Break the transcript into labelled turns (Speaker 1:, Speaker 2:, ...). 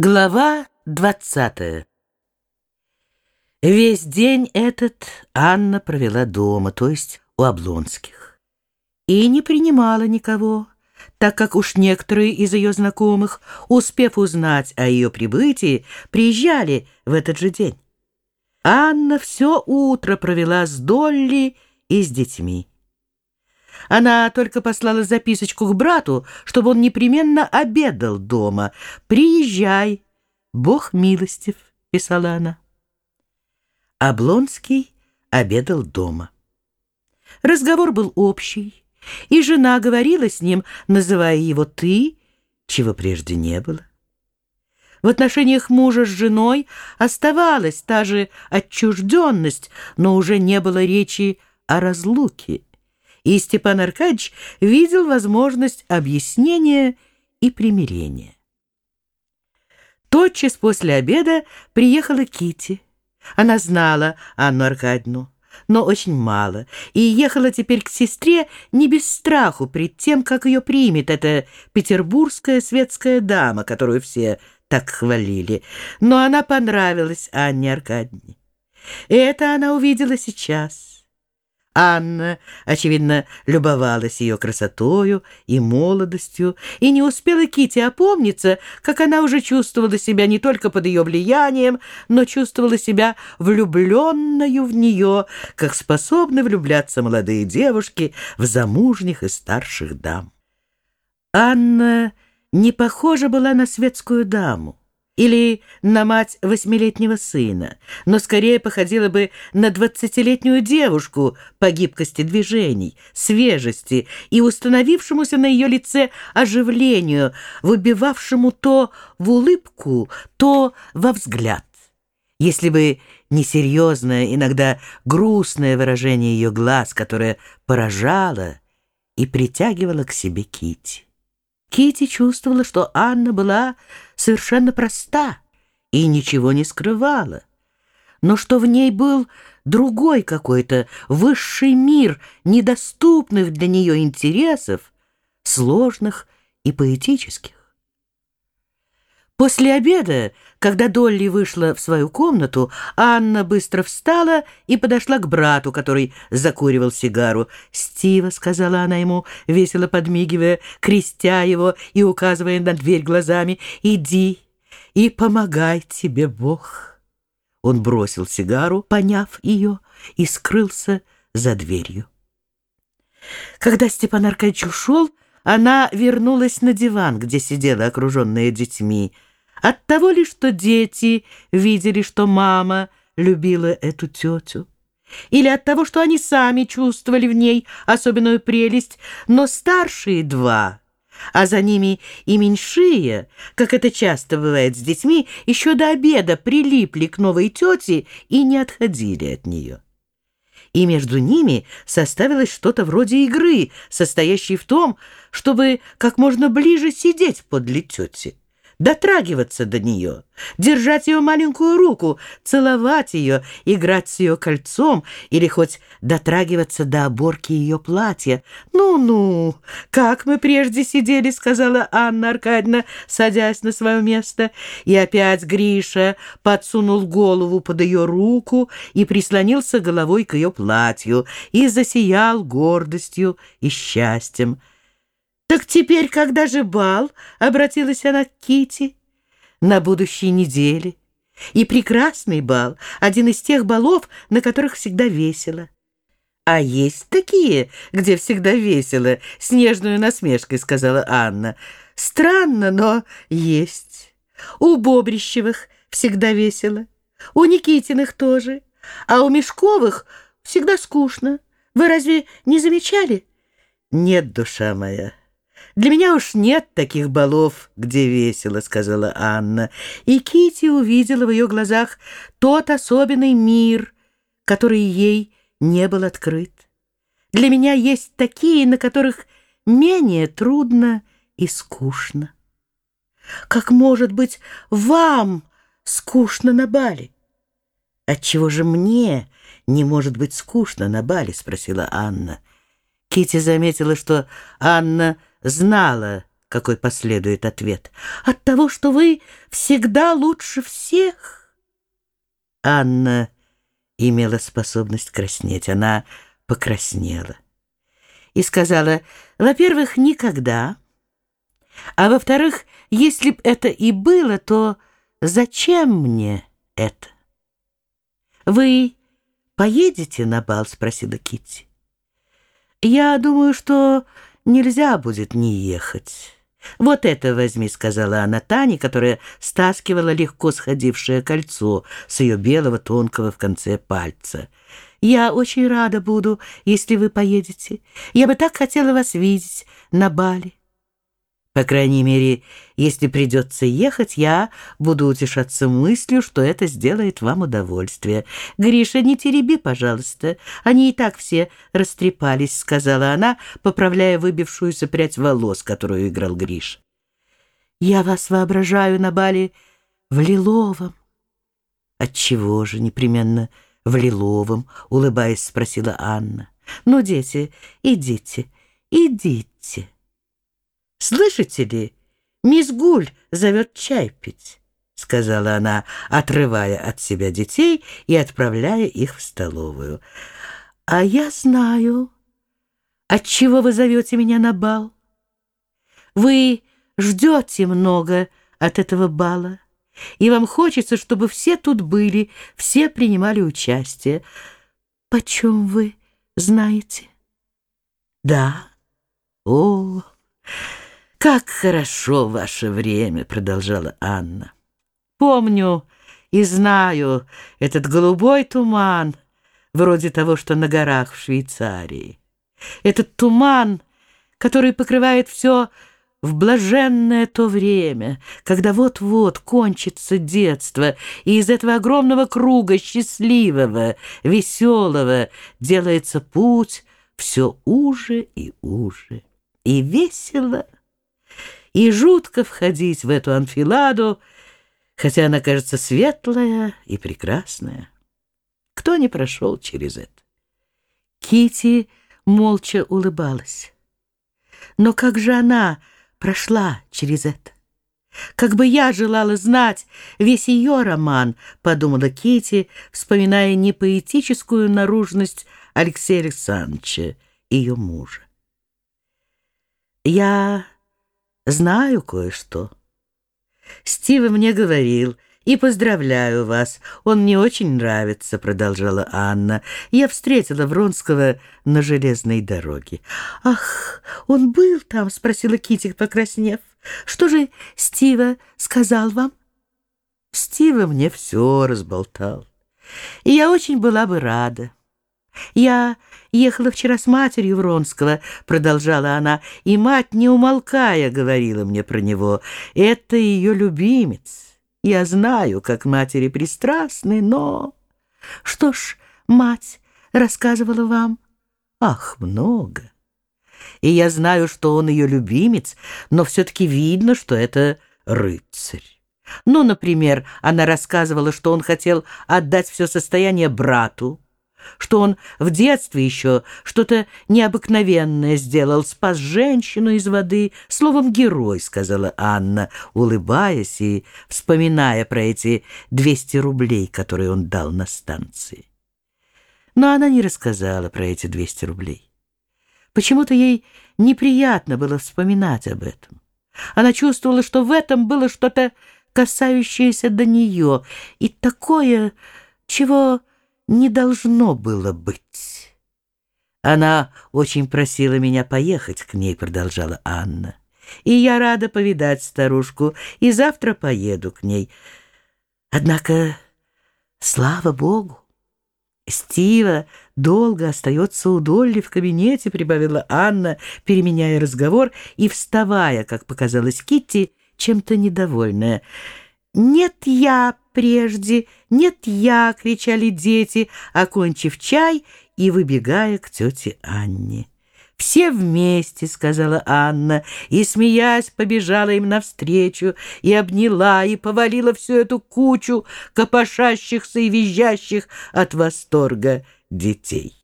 Speaker 1: Глава двадцатая Весь день этот Анна провела дома, то есть у Облонских, и не принимала никого, так как уж некоторые из ее знакомых, успев узнать о ее прибытии, приезжали в этот же день. Анна все утро провела с Долли и с детьми. Она только послала записочку к брату, чтобы он непременно обедал дома. «Приезжай, Бог милостив», — писала она. Облонский обедал дома. Разговор был общий, и жена говорила с ним, называя его «ты», чего прежде не было. В отношениях мужа с женой оставалась та же отчужденность, но уже не было речи о разлуке и Степан Аркадьевич видел возможность объяснения и примирения. Тотчас после обеда приехала Кити. Она знала Анну Аркадьевну, но очень мало, и ехала теперь к сестре не без страху пред тем, как ее примет эта петербургская светская дама, которую все так хвалили. Но она понравилась Анне Аркадьевне. Это она увидела сейчас. Анна, очевидно, любовалась ее красотою и молодостью, и не успела Кити опомниться, как она уже чувствовала себя не только под ее влиянием, но чувствовала себя влюбленную в нее, как способны влюбляться молодые девушки в замужних и старших дам. Анна не похожа была на светскую даму или на мать восьмилетнего сына, но скорее походила бы на двадцатилетнюю девушку по гибкости движений, свежести и установившемуся на ее лице оживлению, выбивавшему то в улыбку, то во взгляд. Если бы не серьезное, иногда грустное выражение ее глаз, которое поражало и притягивало к себе Кити. Кити чувствовала, что Анна была совершенно проста и ничего не скрывала, но что в ней был другой какой-то высший мир недоступных для нее интересов, сложных и поэтических. После обеда, когда Долли вышла в свою комнату, Анна быстро встала и подошла к брату, который закуривал сигару. «Стива», — сказала она ему, весело подмигивая, крестя его и указывая на дверь глазами, — «иди и помогай тебе Бог». Он бросил сигару, поняв ее, и скрылся за дверью. Когда Степан Аркадьевич ушел, она вернулась на диван, где сидела, окруженная детьми, — от того ли, что дети видели, что мама любила эту тетю? Или от того, что они сами чувствовали в ней особенную прелесть, но старшие два, а за ними и меньшие, как это часто бывает с детьми, еще до обеда прилипли к новой тете и не отходили от нее? и между ними составилось что-то вроде игры, состоящей в том, чтобы как можно ближе сидеть подле тети дотрагиваться до нее, держать ее маленькую руку, целовать ее, играть с ее кольцом или хоть дотрагиваться до оборки ее платья. «Ну-ну, как мы прежде сидели», — сказала Анна Аркадьевна, садясь на свое место. И опять Гриша подсунул голову под ее руку и прислонился головой к ее платью и засиял гордостью и счастьем. «Так теперь когда же бал?» — обратилась она к Кити. «На будущей неделе. И прекрасный бал, один из тех балов, на которых всегда весело». «А есть такие, где всегда весело», — с нежной насмешкой сказала Анна. «Странно, но есть. У Бобрищевых всегда весело, у Никитиных тоже, а у Мешковых всегда скучно. Вы разве не замечали?» «Нет, душа моя». «Для меня уж нет таких балов, где весело», — сказала Анна. И Кити увидела в ее глазах тот особенный мир, который ей не был открыт. «Для меня есть такие, на которых менее трудно и скучно». «Как может быть вам скучно на бале?» «Отчего же мне не может быть скучно на бале?» — спросила Анна. Кити заметила, что Анна знала какой последует ответ. «От того, что вы всегда лучше всех». Анна имела способность краснеть. Она покраснела и сказала, «Во-первых, никогда, а во-вторых, если б это и было, то зачем мне это?» «Вы поедете на бал?» — спросила Китти. «Я думаю, что нельзя будет не ехать». «Вот это возьми», — сказала она Тане, которая стаскивала легко сходившее кольцо с ее белого тонкого в конце пальца. «Я очень рада буду, если вы поедете. Я бы так хотела вас видеть на бале». По крайней мере, если придется ехать, я буду утешаться мыслью, что это сделает вам удовольствие. Гриша, не тереби, пожалуйста. Они и так все растрепались, сказала она, поправляя выбившуюся прядь волос, которую играл Гриш. Я вас воображаю на бале в лиловом. Отчего же непременно в лиловом, улыбаясь, спросила Анна. Ну, дети, идите, идите. «Слышите ли, мисс Гуль зовет чай пить», — сказала она, отрывая от себя детей и отправляя их в столовую. «А я знаю, отчего вы зовете меня на бал. Вы ждете много от этого бала, и вам хочется, чтобы все тут были, все принимали участие. Почем вы знаете?» «Да. О, «Как хорошо ваше время!» — продолжала Анна. «Помню и знаю этот голубой туман, вроде того, что на горах в Швейцарии. Этот туман, который покрывает все в блаженное то время, когда вот-вот кончится детство, и из этого огромного круга счастливого, веселого делается путь все уже и уже, и весело — и жутко входить в эту анфиладу, хотя она кажется светлая и прекрасная. Кто не прошел через это? Кити молча улыбалась. Но как же она прошла через это? Как бы я желала знать весь ее роман, подумала Кити, вспоминая непоэтическую наружность Алексея Александровича, ее мужа. Я Знаю кое-что. Стива мне говорил, и поздравляю вас. Он мне очень нравится, продолжала Анна. Я встретила Вронского на железной дороге. Ах, он был там, спросила Китти, покраснев. Что же Стива сказал вам? Стива мне все разболтал. И я очень была бы рада. Я ехала вчера с матерью Вронского, продолжала она, и мать, не умолкая, говорила мне про него. Это ее любимец. Я знаю, как матери пристрастны, но... Что ж, мать рассказывала вам? Ах, много. И я знаю, что он ее любимец, но все-таки видно, что это рыцарь. Ну, например, она рассказывала, что он хотел отдать все состояние брату, что он в детстве еще что-то необыкновенное сделал, спас женщину из воды. Словом, герой, сказала Анна, улыбаясь и вспоминая про эти 200 рублей, которые он дал на станции. Но она не рассказала про эти 200 рублей. Почему-то ей неприятно было вспоминать об этом. Она чувствовала, что в этом было что-то касающееся до нее, и такое, чего не должно было быть. Она очень просила меня поехать к ней, продолжала Анна. И я рада повидать старушку, и завтра поеду к ней. Однако, слава богу, Стива долго остается у Долли в кабинете, прибавила Анна, переменяя разговор и вставая, как показалось Китти, чем-то недовольная. «Нет, я прежде, нет, я!» — кричали дети, окончив чай и выбегая к тете Анне. «Все вместе», — сказала Анна, и, смеясь, побежала им навстречу, и обняла, и повалила всю эту кучу копошащихся и визжащих от восторга детей.